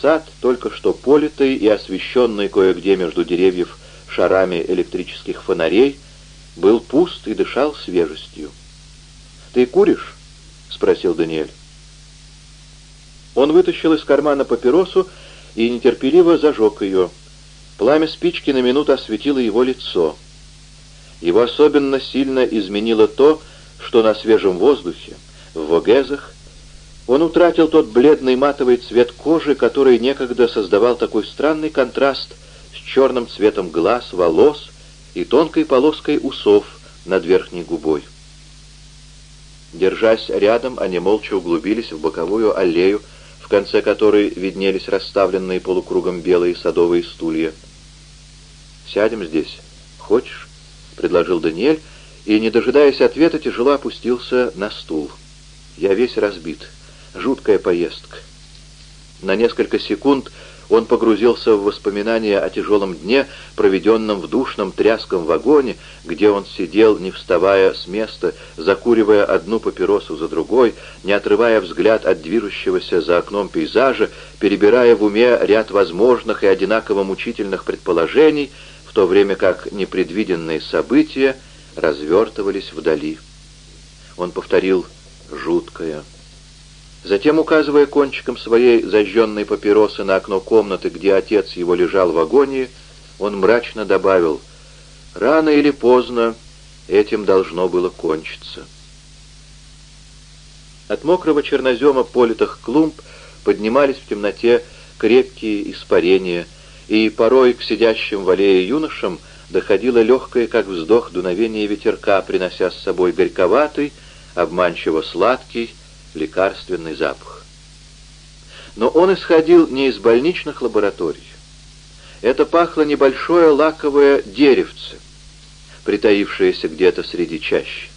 Сад, только что политый и освещенный кое-где между деревьев шарами электрических фонарей, был пуст и дышал свежестью. «Ты куришь?» — спросил Даниэль. Он вытащил из кармана папиросу и нетерпеливо зажег ее. Пламя спички на минуту осветило его лицо. Его особенно сильно изменило то, что на свежем воздухе, в Вогезах, он утратил тот бледный матовый цвет кожи, который некогда создавал такой странный контраст с черным цветом глаз, волос и тонкой полоской усов над верхней губой. Держась рядом, они молча углубились в боковую аллею, в конце которой виднелись расставленные полукругом белые садовые стулья. «Сядем здесь. Хочешь?» — предложил Даниэль, и, не дожидаясь ответа, тяжело опустился на стул. «Я весь разбит. Жуткая поездка». На несколько секунд он погрузился в воспоминания о тяжелом дне, проведенном в душном тряском вагоне, где он сидел, не вставая с места, закуривая одну папиросу за другой, не отрывая взгляд от движущегося за окном пейзажа, перебирая в уме ряд возможных и одинаково мучительных предположений, в то время как непредвиденные события развертывались вдали. Он повторил «жуткое». Затем, указывая кончиком своей зажженной папиросы на окно комнаты, где отец его лежал в агонии, он мрачно добавил, «Рано или поздно этим должно было кончиться». От мокрого чернозема политых клумб поднимались в темноте крепкие испарения, и порой к сидящим в аллее юношам доходило легкое, как вздох, дуновение ветерка, принося с собой горьковатый, обманчиво сладкий, лекарственный запах. Но он исходил не из больничных лабораторий. Это пахло небольшое лаковое деревце, притаившееся где-то среди чащи.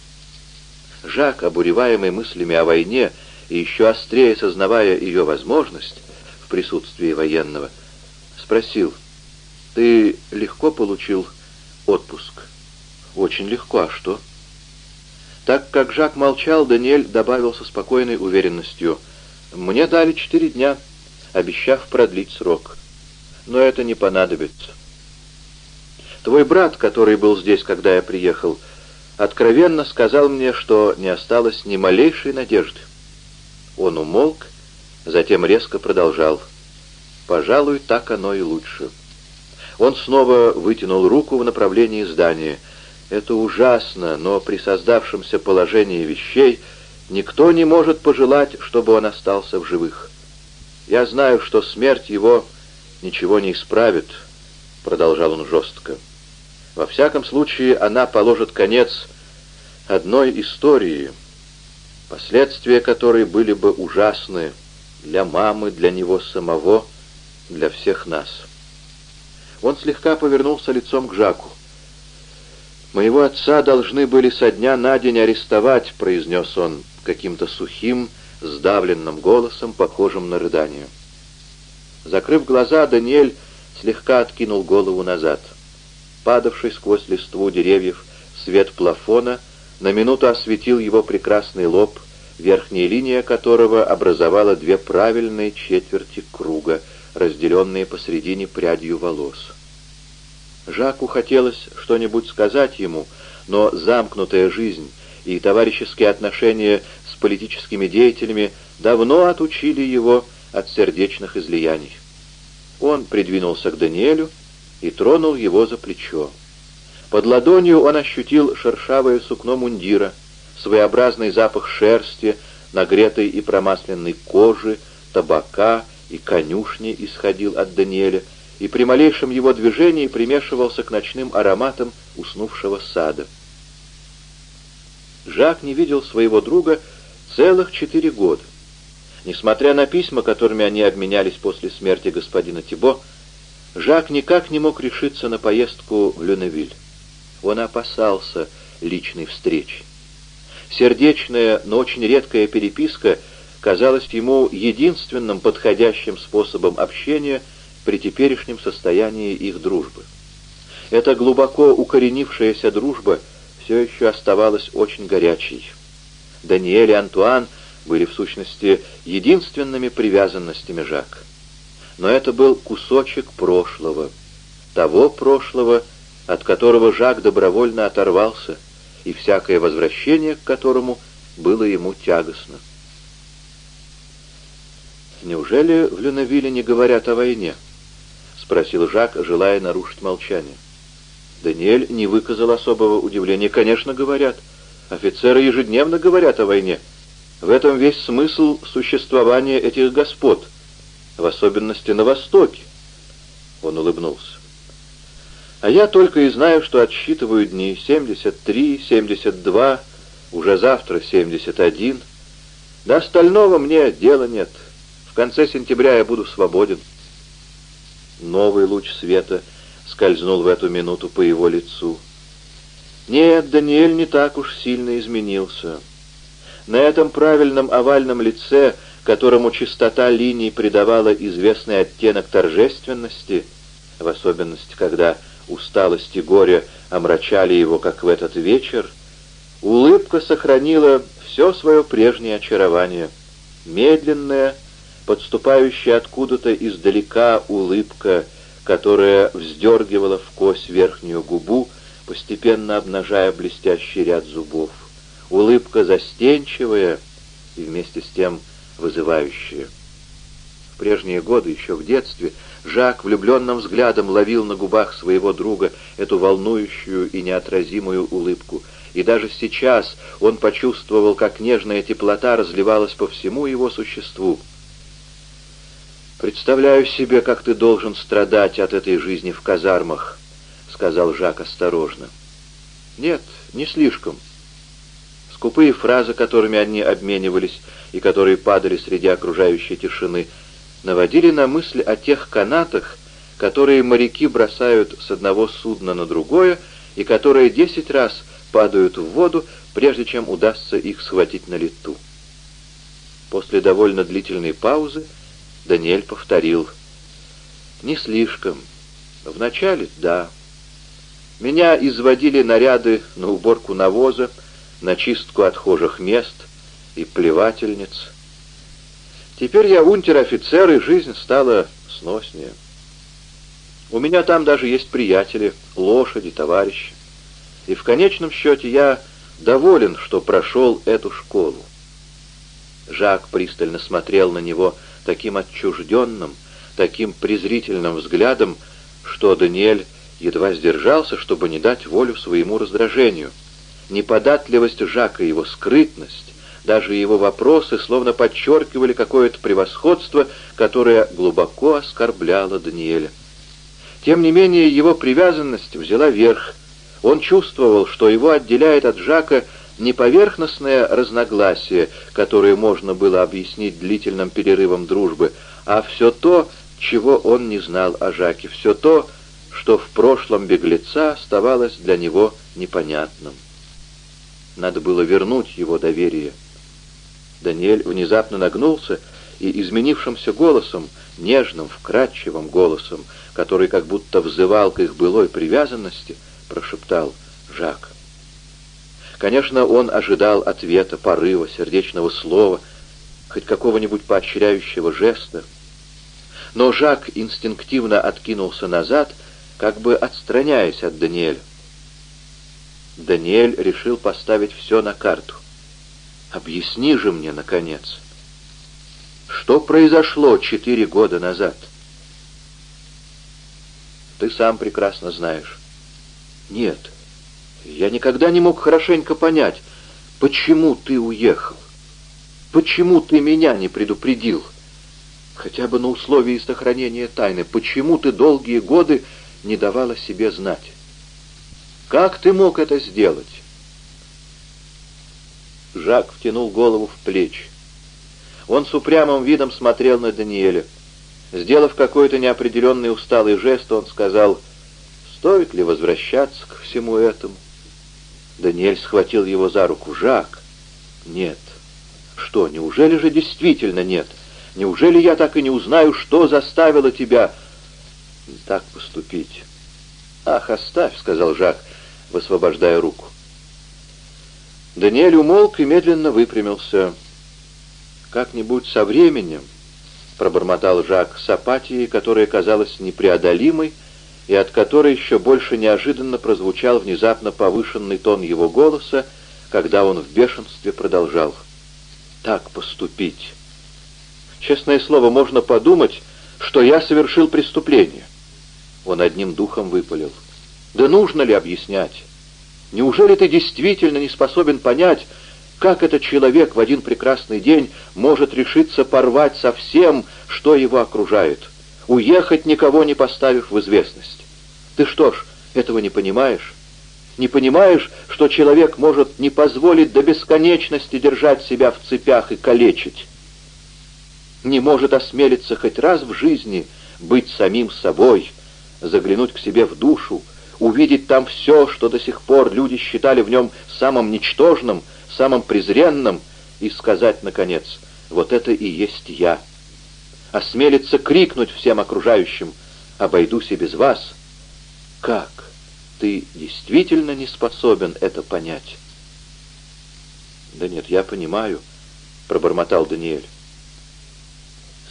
Жак, обуреваемый мыслями о войне и еще острее сознавая ее возможность в присутствии военного, спросил, «Ты легко получил отпуск?» «Очень легко, а что?» Так как Жак молчал, Даниэль добавил со спокойной уверенностью. «Мне дали четыре дня, обещав продлить срок. Но это не понадобится. Твой брат, который был здесь, когда я приехал, откровенно сказал мне, что не осталось ни малейшей надежды. Он умолк, затем резко продолжал. Пожалуй, так оно и лучше. Он снова вытянул руку в направлении здания — это ужасно, но при создавшемся положении вещей никто не может пожелать, чтобы он остался в живых. Я знаю, что смерть его ничего не исправит, — продолжал он жестко. Во всяком случае, она положит конец одной истории, последствия которой были бы ужасны для мамы, для него самого, для всех нас. Он слегка повернулся лицом к Жаку. «Моего отца должны были со дня на день арестовать», — произнес он каким-то сухим, сдавленным голосом, похожим на рыдание. Закрыв глаза, Даниэль слегка откинул голову назад. Падавший сквозь листву деревьев свет плафона на минуту осветил его прекрасный лоб, верхняя линия которого образовала две правильные четверти круга, разделенные посредине прядью волос. Жаку хотелось что-нибудь сказать ему, но замкнутая жизнь и товарищеские отношения с политическими деятелями давно отучили его от сердечных излияний. Он придвинулся к Даниэлю и тронул его за плечо. Под ладонью он ощутил шершавое сукно мундира, своеобразный запах шерсти, нагретой и промасленной кожи, табака и конюшни исходил от Даниэля, и при малейшем его движении примешивался к ночным ароматам уснувшего сада. Жак не видел своего друга целых четыре года. Несмотря на письма, которыми они обменялись после смерти господина Тибо, Жак никак не мог решиться на поездку в Люневиль. Он опасался личной встречи. Сердечная, но очень редкая переписка казалась ему единственным подходящим способом общения – при теперешнем состоянии их дружбы. Эта глубоко укоренившаяся дружба все еще оставалась очень горячей. Даниэль и Антуан были в сущности единственными привязанностями Жака. но это был кусочек прошлого, того прошлого, от которого Жак добровольно оторвался, и всякое возвращение к которому было ему тягостно. «Неужели в Люнавилле не говорят о войне?» — спросил Жак, желая нарушить молчание. Даниэль не выказал особого удивления. «Конечно, говорят. Офицеры ежедневно говорят о войне. В этом весь смысл существования этих господ, в особенности на Востоке». Он улыбнулся. «А я только и знаю, что отсчитываю дни. 73, 72, уже завтра 71. До остального мне дела нет». В конце сентября я буду свободен. Новый луч света скользнул в эту минуту по его лицу. Нет, Даниэль не так уж сильно изменился. На этом правильном овальном лице, которому чистота линий придавала известный оттенок торжественности, в особенности, когда усталость и горе омрачали его, как в этот вечер, улыбка сохранила все свое прежнее очарование. Медленная, подступающая откуда-то издалека улыбка, которая вздергивала в кость верхнюю губу, постепенно обнажая блестящий ряд зубов. Улыбка застенчивая и вместе с тем вызывающая. В прежние годы, еще в детстве, Жак влюбленным взглядом ловил на губах своего друга эту волнующую и неотразимую улыбку, и даже сейчас он почувствовал, как нежная теплота разливалась по всему его существу. «Представляю себе, как ты должен страдать от этой жизни в казармах», — сказал Жак осторожно. «Нет, не слишком». Скупые фразы, которыми они обменивались и которые падали среди окружающей тишины, наводили на мысль о тех канатах, которые моряки бросают с одного судна на другое и которые десять раз падают в воду, прежде чем удастся их схватить на лету. После довольно длительной паузы Даниэль повторил. «Не слишком. Вначале — да. Меня изводили наряды на уборку навоза, на чистку отхожих мест и плевательниц. Теперь я унтер-офицер, и жизнь стала сноснее. У меня там даже есть приятели, лошади, товарищи. И в конечном счете я доволен, что прошел эту школу. Жак пристально смотрел на него, — таким отчужденным, таким презрительным взглядом, что Даниэль едва сдержался, чтобы не дать волю своему раздражению. Неподатливость Жака, его скрытность, даже его вопросы словно подчеркивали какое-то превосходство, которое глубоко оскорбляло Даниэля. Тем не менее, его привязанность взяла верх. Он чувствовал, что его отделяет от Жака не поверхностное разногласие, которое можно было объяснить длительным перерывом дружбы, а все то, чего он не знал о Жаке, все то, что в прошлом беглеца оставалось для него непонятным. Надо было вернуть его доверие. Даниэль внезапно нагнулся и изменившимся голосом, нежным, вкрадчивым голосом, который как будто взывал к их былой привязанности, прошептал «Жак, Конечно, он ожидал ответа, порыва, сердечного слова, хоть какого-нибудь поощряющего жеста. Но Жак инстинктивно откинулся назад, как бы отстраняясь от Даниэля. Даниэль решил поставить все на карту. «Объясни же мне, наконец, что произошло четыре года назад?» «Ты сам прекрасно знаешь». «Нет, я никогда не мог хорошенько понять, почему ты уехал. Почему ты меня не предупредил? Хотя бы на условии сохранения тайны. Почему ты долгие годы не давала себе знать? Как ты мог это сделать? Жак втянул голову в плечи. Он с упрямым видом смотрел на Даниэля. Сделав какой-то неопределенный усталый жест, он сказал, «Стоит ли возвращаться к всему этому?» Даниэль схватил его за руку. «Жак!» «Нет». «Что, неужели же действительно нет? Неужели я так и не узнаю, что заставило тебя так поступить?» «Ах, оставь», — сказал Жак, высвобождая руку. Даниэль умолк и медленно выпрямился. «Как-нибудь со временем — пробормотал Жак с апатией, которая казалась непреодолимой, и от которой еще больше неожиданно прозвучал внезапно повышенный тон его голоса, когда он в бешенстве продолжал. «Так поступить! Честное слово, можно подумать, что я совершил преступление!» Он одним духом выпалил. «Да нужно ли объяснять? Неужели ты действительно не способен понять, как этот человек в один прекрасный день может решиться порвать со всем, что его окружает, уехать, никого не поставив в известность? Ты что ж, этого не понимаешь? Не понимаешь, что человек может не позволить до бесконечности держать себя в цепях и калечить? Не может осмелиться хоть раз в жизни быть самим собой, заглянуть к себе в душу, увидеть там все, что до сих пор люди считали в нем самым ничтожным, самым презренным, и сказать, наконец, вот это и есть я. Осмелиться крикнуть всем окружающим, обойдусь и без вас. Как? Ты действительно не способен это понять? Да нет, я понимаю, пробормотал Даниэль.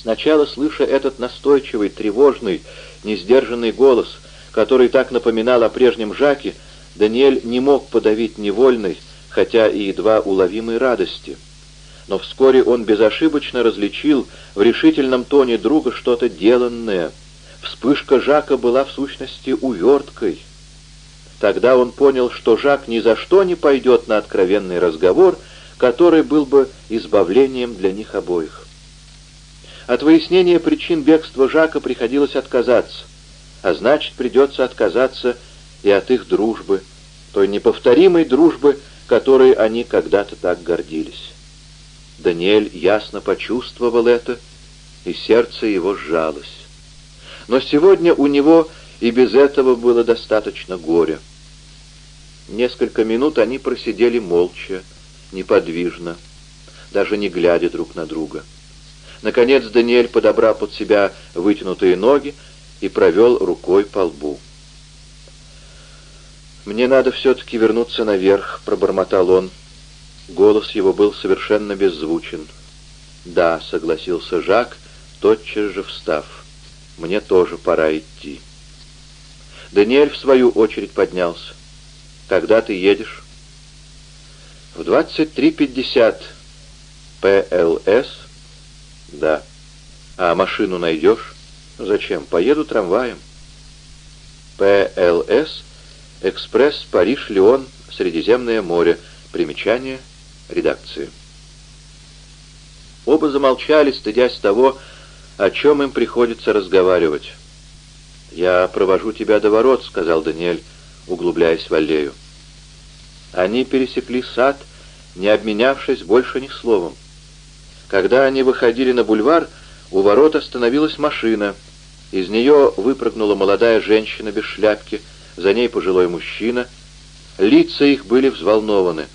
Сначала, слыша этот настойчивый, тревожный, несдержанный голос, который так напоминал о прежнем Жаке, Даниэль не мог подавить невольной, хотя и едва уловимой радости. Но вскоре он безошибочно различил в решительном тоне друга что-то деланное. Вспышка Жака была в сущности уверткой. Тогда он понял, что Жак ни за что не пойдет на откровенный разговор, который был бы избавлением для них обоих. От выяснения причин бегства Жака приходилось отказаться, а значит, придется отказаться и от их дружбы, той неповторимой дружбы, которой они когда-то так гордились. Даниэль ясно почувствовал это, и сердце его сжалось. Но сегодня у него и без этого было достаточно горя. Несколько минут они просидели молча, неподвижно, даже не глядя друг на друга. Наконец Даниэль подобрал под себя вытянутые ноги и провел рукой по лбу. «Мне надо все-таки вернуться наверх», — пробормотал он. Голос его был совершенно беззвучен. «Да», — согласился Жак, тотчас же встав. «Мне тоже пора идти». Даниэль, в свою очередь, поднялся. «Когда ты едешь?» «В 23.50 ПЛС?» «Да». «А машину найдешь?» «Зачем? Поеду трамваем». «ПЛС?» Экспресс Париж-Лион, Средиземное море. Примечание редакции. Оба замолчали, стыдясь того, о чем им приходится разговаривать. «Я провожу тебя до ворот», — сказал Даниэль, углубляясь в аллею. Они пересекли сад, не обменявшись больше ни словом. Когда они выходили на бульвар, у ворот остановилась машина. Из нее выпрыгнула молодая женщина без шляпки — за ней пожилой мужчина. Лица их были взволнованы.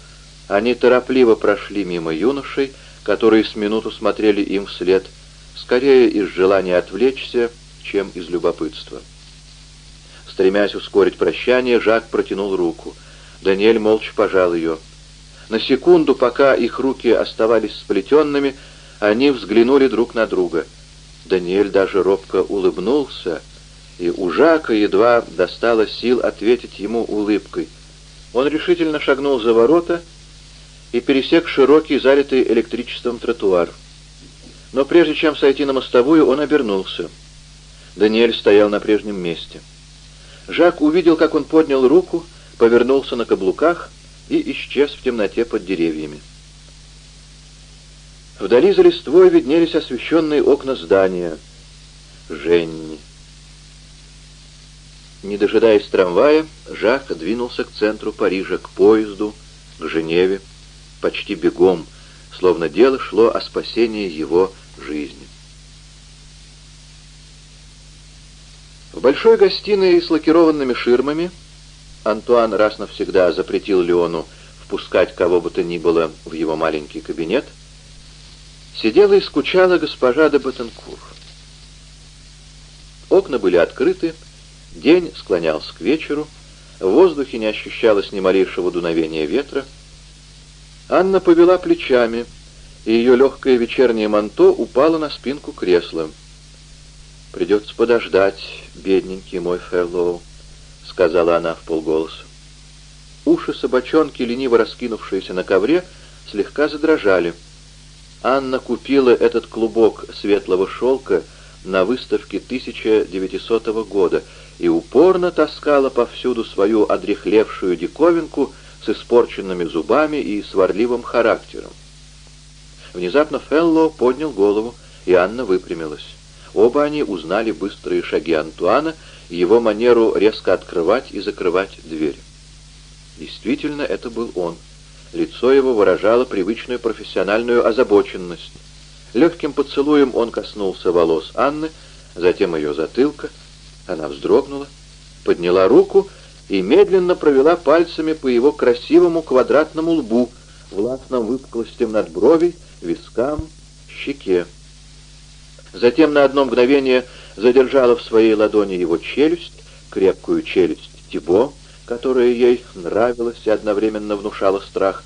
Они торопливо прошли мимо юношей, которые с минуту смотрели им вслед, скорее из желания отвлечься, чем из любопытства. Стремясь ускорить прощание, Жак протянул руку. Даниэль молча пожал ее. На секунду, пока их руки оставались сплетенными, они взглянули друг на друга. Даниэль даже робко улыбнулся, и у Жака едва достало сил ответить ему улыбкой. Он решительно шагнул за ворота и пересек широкий, залитый электричеством тротуар. Но прежде чем сойти на мостовую, он обернулся. Даниэль стоял на прежнем месте. Жак увидел, как он поднял руку, повернулся на каблуках и исчез в темноте под деревьями. Вдали за листвой виднелись освещенные окна здания. Женни. Не дожидаясь трамвая, Жак двинулся к центру Парижа, к поезду, к Женеве, почти бегом, словно дело шло о спасении его жизни. В большой гостиной с лакированными ширмами Антуан раз навсегда запретил Леону впускать кого бы то ни было в его маленький кабинет, сидела и скучала госпожа де Батенкур. Окна были открыты, День склонялся к вечеру, в воздухе не ощущалось ни малейшего дуновения ветра. Анна повела плечами и ее легкое вечернее манто упало на спинку кресла. «Придется подождать, бедненький мой Ферлоу», — сказала она в полголоса. Уши собачонки, лениво раскинувшиеся на ковре, слегка задрожали. Анна купила этот клубок светлого шелка на выставке 1900 года и упорно таскала повсюду свою одрехлевшую диковинку с испорченными зубами и сварливым характером. Внезапно Фелло поднял голову, и Анна выпрямилась. Оба они узнали быстрые шаги Антуана и его манеру резко открывать и закрывать дверь. Действительно, это был он. Лицо его выражало привычную профессиональную озабоченность. Легким поцелуем он коснулся волос Анны, затем ее затылка. Она вздрогнула, подняла руку и медленно провела пальцами по его красивому квадратному лбу, властным выпуклостям над бровей, вискам, щеке. Затем на одно мгновение задержала в своей ладони его челюсть, крепкую челюсть Тибо, которая ей нравилась и одновременно внушала страх.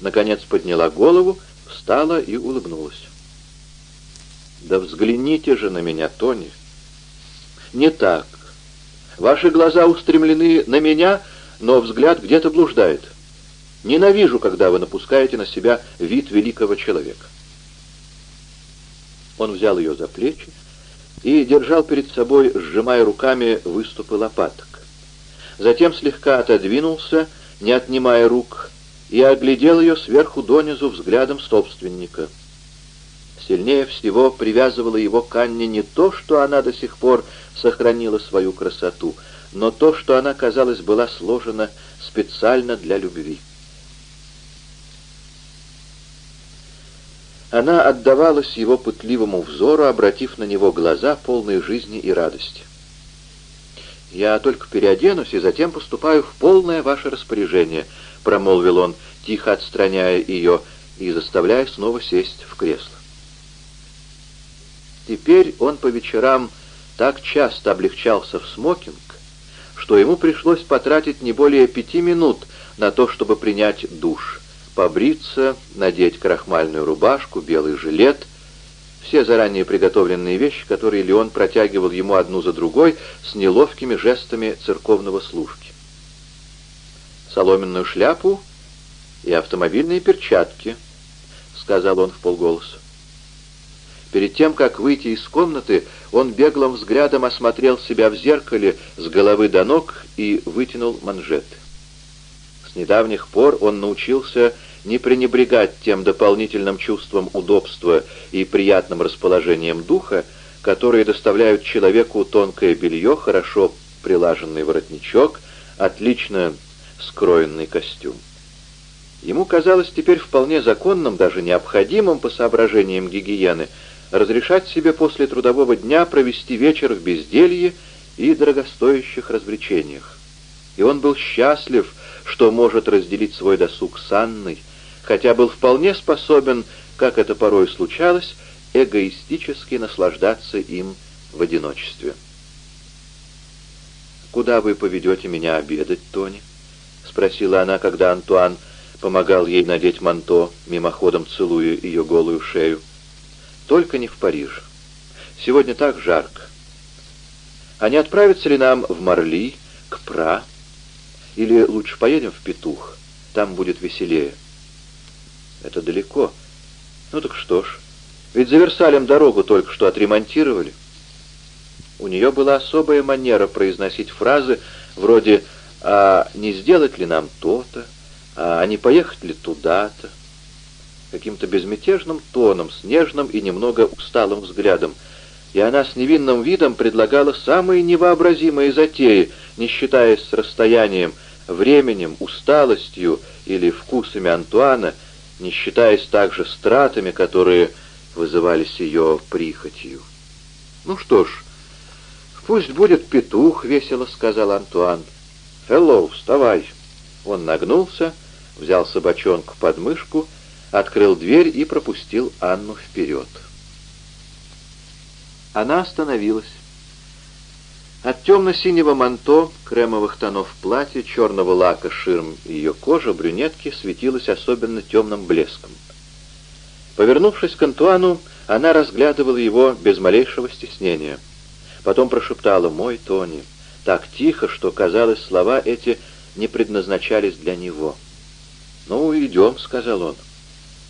Наконец подняла голову, встала и улыбнулась. «Да взгляните же на меня, Тони!» «Не так. Ваши глаза устремлены на меня, но взгляд где-то блуждает. Ненавижу, когда вы напускаете на себя вид великого человека». Он взял ее за плечи и держал перед собой, сжимая руками выступы лопаток. Затем слегка отодвинулся, не отнимая рук, и оглядел ее сверху донизу взглядом собственника. Сильнее всего привязывало его к Анне не то, что она до сих пор сохранила свою красоту, но то, что она, казалось, была сложена специально для любви. Она отдавалась его пытливому взору, обратив на него глаза, полные жизни и радости. «Я только переоденусь и затем поступаю в полное ваше распоряжение», — промолвил он, тихо отстраняя ее и заставляя снова сесть в кресло. Теперь он по вечерам так часто облегчался в смокинг, что ему пришлось потратить не более пяти минут на то, чтобы принять душ, побриться, надеть крахмальную рубашку, белый жилет — все заранее приготовленные вещи, которые Леон протягивал ему одну за другой с неловкими жестами церковного служки. «Соломенную шляпу и автомобильные перчатки», — сказал он в полголоса. Перед тем, как выйти из комнаты, он беглым взглядом осмотрел себя в зеркале с головы до ног и вытянул манжеты. С недавних пор он научился не пренебрегать тем дополнительным чувством удобства и приятным расположением духа, которые доставляют человеку тонкое белье, хорошо прилаженный воротничок, отлично скроенный костюм. Ему казалось теперь вполне законным, даже необходимым по соображениям гигиены, разрешать себе после трудового дня провести вечер в безделье и дорогостоящих развлечениях. И он был счастлив, что может разделить свой досуг с Анной, хотя был вполне способен, как это порой случалось, эгоистически наслаждаться им в одиночестве. «Куда вы поведете меня обедать, Тони?» — спросила она, когда Антуан помогал ей надеть манто, мимоходом целуя ее голую шею. «Только не в Париж. Сегодня так жарко. А не отправится ли нам в Марли, к Пра? Или лучше поедем в Петух? Там будет веселее». Это далеко. Ну так что ж, ведь за Версалем дорогу только что отремонтировали. У нее была особая манера произносить фразы вроде «А не сделать ли нам то-то? А не поехать ли туда-то?» Каким-то безмятежным тоном, с нежным и немного усталым взглядом. И она с невинным видом предлагала самые невообразимые затеи, не считаясь с расстоянием, временем, усталостью или вкусами Антуана — не считаясь также стратами, которые вызывались ее прихотью. «Ну что ж, пусть будет петух», — весело сказал Антуан. «Хеллоу, вставай!» Он нагнулся, взял собачонку под мышку, открыл дверь и пропустил Анну вперед. Она остановилась. От темно-синего манто, кремовых тонов платья, черного лака ширм ее кожа брюнетки светилась особенно темным блеском. Повернувшись к Антуану, она разглядывала его без малейшего стеснения. Потом прошептала «Мой Тони», так тихо, что, казалось, слова эти не предназначались для него. «Ну, идем», — сказал он.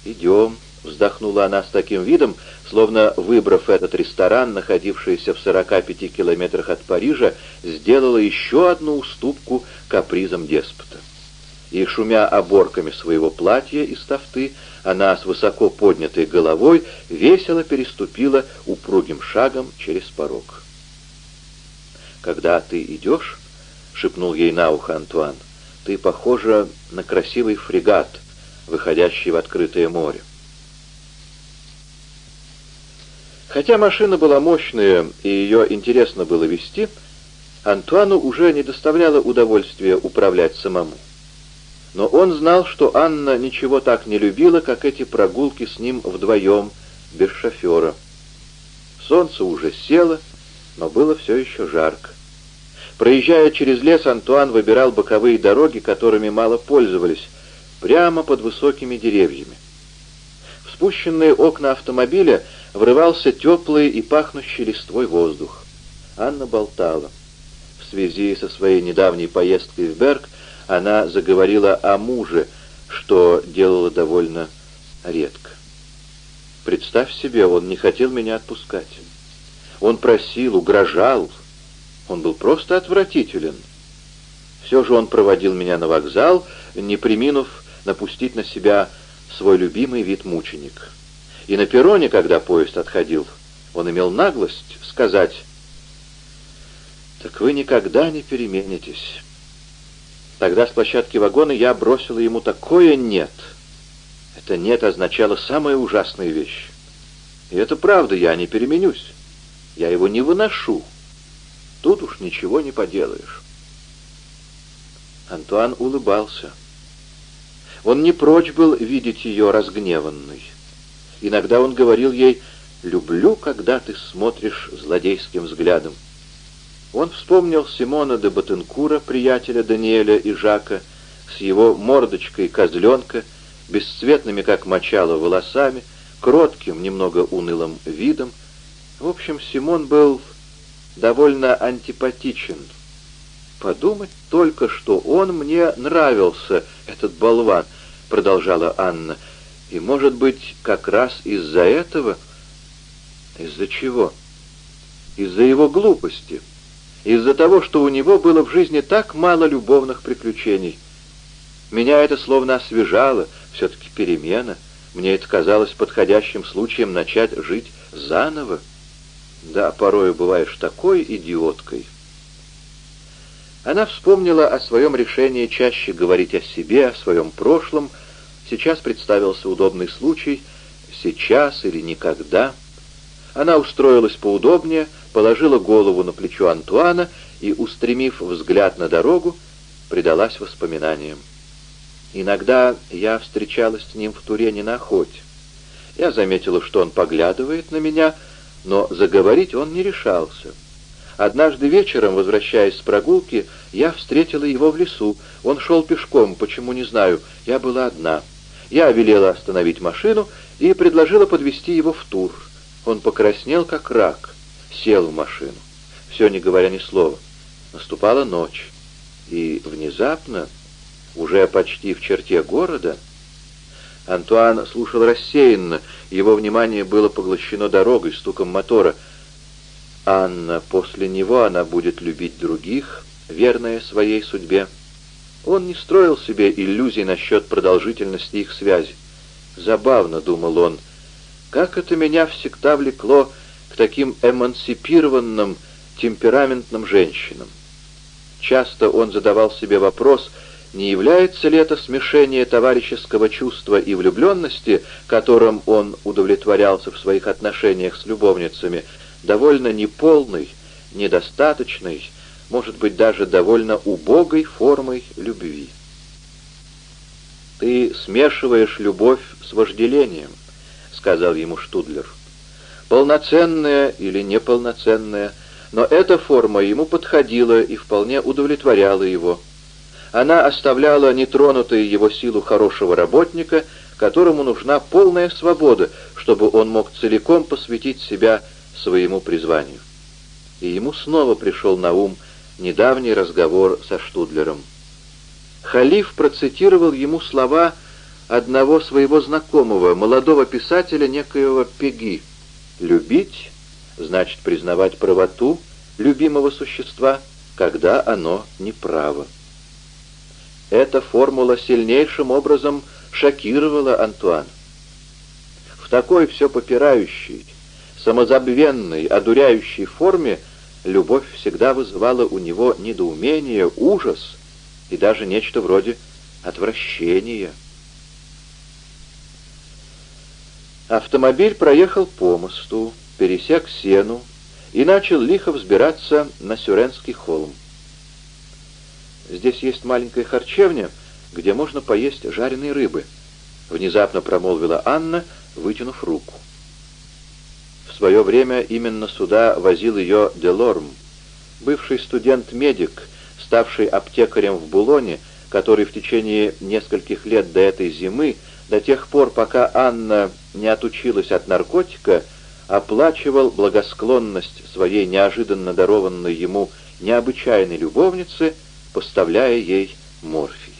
«Идем», — вздохнула она с таким видом, словно, выбрав этот ресторан, находившийся в 45 километрах от Парижа, сделала еще одну уступку капризам деспота. И, шумя оборками своего платья из тафты, она с высоко поднятой головой весело переступила упругим шагом через порог. «Когда ты идешь», — шепнул ей на ухо Антуан, — «ты похожа на красивый фрегат, выходящий в открытое море». Хотя машина была мощная и ее интересно было вести, Антуану уже не доставляло удовольствия управлять самому. Но он знал, что Анна ничего так не любила, как эти прогулки с ним вдвоем, без шофера. Солнце уже село, но было все еще жарко. Проезжая через лес, Антуан выбирал боковые дороги, которыми мало пользовались, прямо под высокими деревьями. В спущенные окна автомобиля врывался теплый и пахнущий листвой воздух. Анна болтала. В связи со своей недавней поездкой в Берг она заговорила о муже, что делала довольно редко. Представь себе, он не хотел меня отпускать. Он просил, угрожал. Он был просто отвратителен. Все же он проводил меня на вокзал, не приминув напустить на себя свой любимый вид мученик. И на перроне, когда поезд отходил, он имел наглость сказать, «Так вы никогда не переменитесь». Тогда с площадки вагона я бросила ему такое «нет». Это «нет» означало самая ужасная вещь. И это правда, я не переменюсь. Я его не выношу. Тут уж ничего не поделаешь. Антуан улыбался. Он не прочь был видеть ее разгневанной. Иногда он говорил ей «люблю, когда ты смотришь злодейским взглядом». Он вспомнил Симона де Батенкура, приятеля Даниэля и Жака, с его мордочкой козленка, бесцветными, как мочало, волосами, кротким, немного унылым видом. В общем, Симон был довольно антипатичен. «Подумать только, что он мне нравился, этот болван», — продолжала Анна. «И, может быть, как раз из-за этого...» «Из-за чего?» «Из-за его глупости» из-за того, что у него было в жизни так мало любовных приключений. Меня это словно освежало, все-таки перемена. Мне это казалось подходящим случаем начать жить заново. Да, порою бываешь такой идиоткой. Она вспомнила о своем решении чаще говорить о себе, о своем прошлом. Сейчас представился удобный случай, сейчас или никогда. Она устроилась поудобнее, положила голову на плечо Антуана и, устремив взгляд на дорогу, предалась воспоминаниям. Иногда я встречалась с ним в Турене на охоте. Я заметила, что он поглядывает на меня, но заговорить он не решался. Однажды вечером, возвращаясь с прогулки, я встретила его в лесу. Он шел пешком, почему не знаю, я была одна. Я велела остановить машину и предложила подвести его в тур. Он покраснел, как рак сел в машину, все не говоря ни слова. Наступала ночь, и внезапно, уже почти в черте города, Антуан слушал рассеянно, его внимание было поглощено дорогой, стуком мотора. Анна, после него она будет любить других, верная своей судьбе. Он не строил себе иллюзий насчет продолжительности их связи. Забавно, думал он, как это меня всегда влекло таким эмансипированным, темпераментным женщинам. Часто он задавал себе вопрос, не является ли это смешение товарищеского чувства и влюбленности, которым он удовлетворялся в своих отношениях с любовницами, довольно неполной, недостаточной, может быть, даже довольно убогой формой любви. «Ты смешиваешь любовь с вожделением», — сказал ему Штудлер полноценная или неполноценная, но эта форма ему подходила и вполне удовлетворяла его. Она оставляла нетронутой его силу хорошего работника, которому нужна полная свобода, чтобы он мог целиком посвятить себя своему призванию. И ему снова пришел на ум недавний разговор со Штудлером. Халиф процитировал ему слова одного своего знакомого, молодого писателя некоего Пеги. «Любить значит признавать правоту любимого существа, когда оно неправо». Эта формула сильнейшим образом шокировала Антуан. В такой все попирающей, самозабвенной, одуряющей форме любовь всегда вызывала у него недоумение, ужас и даже нечто вроде отвращения. Автомобиль проехал по мосту, пересек сену и начал лихо взбираться на Сюренский холм. «Здесь есть маленькая харчевня, где можно поесть жареной рыбы», — внезапно промолвила Анна, вытянув руку. Свое время именно сюда возил ее Делорм, бывший студент-медик, ставший аптекарем в Булоне, который в течение нескольких лет до этой зимы, до тех пор, пока Анна не отучилась от наркотика, оплачивал благосклонность своей неожиданно дарованной ему необычайной любовницы, поставляя ей морфий.